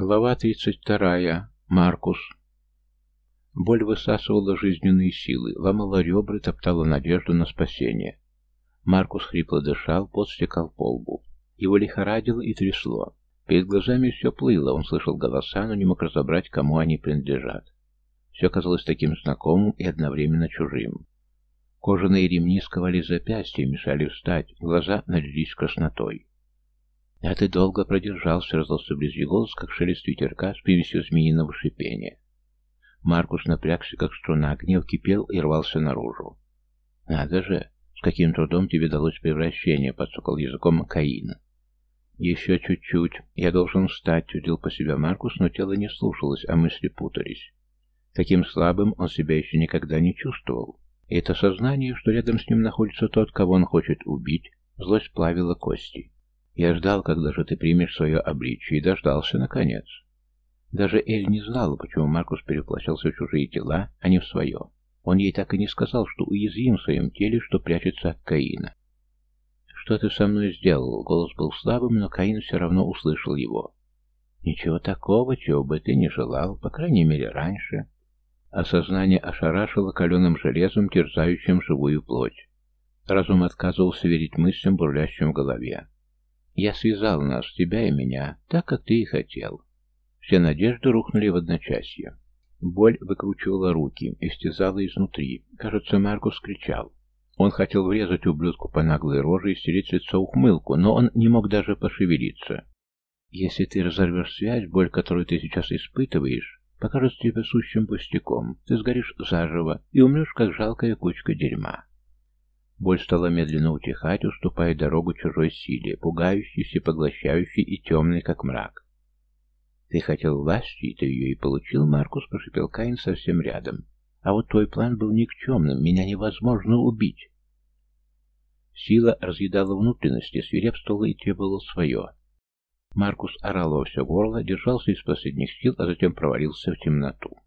Глава 32. Маркус. Боль высасывала жизненные силы, ломала ребра, топтала надежду на спасение. Маркус хрипло дышал, пот стекал по лбу. Его лихорадило и трясло. Перед глазами все плыло, он слышал голоса, но не мог разобрать, кому они принадлежат. Все казалось таким знакомым и одновременно чужим. Кожаные ремни сковали запястья, мешали встать, глаза налились краснотой. «А ты долго продержался», — раздался вблизи голос, как шелест ветерка с привесью змеиного шипения. Маркус напрягся, как струна, гнев кипел и рвался наружу. «Надо же! С каким трудом тебе далось превращение?» — подсокал языком Каин. «Еще чуть-чуть. Я должен встать», — удил по себе Маркус, но тело не слушалось, а мысли путались. Таким слабым он себя еще никогда не чувствовал. И это сознание, что рядом с ним находится тот, кого он хочет убить, злость плавила кости. Я ждал, когда же ты примешь свое обличие, и дождался, наконец. Даже Эль не знала, почему Маркус переплощался в чужие тела, а не в свое. Он ей так и не сказал, что уязвим в своем теле, что прячется от Каина. «Что ты со мной сделал?» Голос был слабым, но Каин все равно услышал его. «Ничего такого, чего бы ты не желал, по крайней мере, раньше». Осознание ошарашило каленым железом, терзающим живую плоть. Разум отказывался верить мыслям, бурлящим в голове. Я связал нас, тебя и меня, так, как ты и хотел. Все надежды рухнули в одночасье. Боль выкручивала руки, истязала изнутри. Кажется, Маркус кричал. Он хотел врезать ублюдку по наглой роже и стереть с лица ухмылку, но он не мог даже пошевелиться. Если ты разорвешь связь, боль, которую ты сейчас испытываешь, покажется тебе сущим пустяком. Ты сгоришь заживо и умрешь, как жалкая кучка дерьма. Боль стала медленно утихать, уступая дорогу чужой силе, пугающей, всепоглощающей и темной, как мрак. «Ты хотел власти, и ты ее и получил, Маркус», — прошепел Каин совсем рядом. «А вот твой план был никчемным, меня невозможно убить». Сила разъедала внутренности, свирепствовала и требовала свое. Маркус орал во все горло, держался из последних сил, а затем провалился в темноту.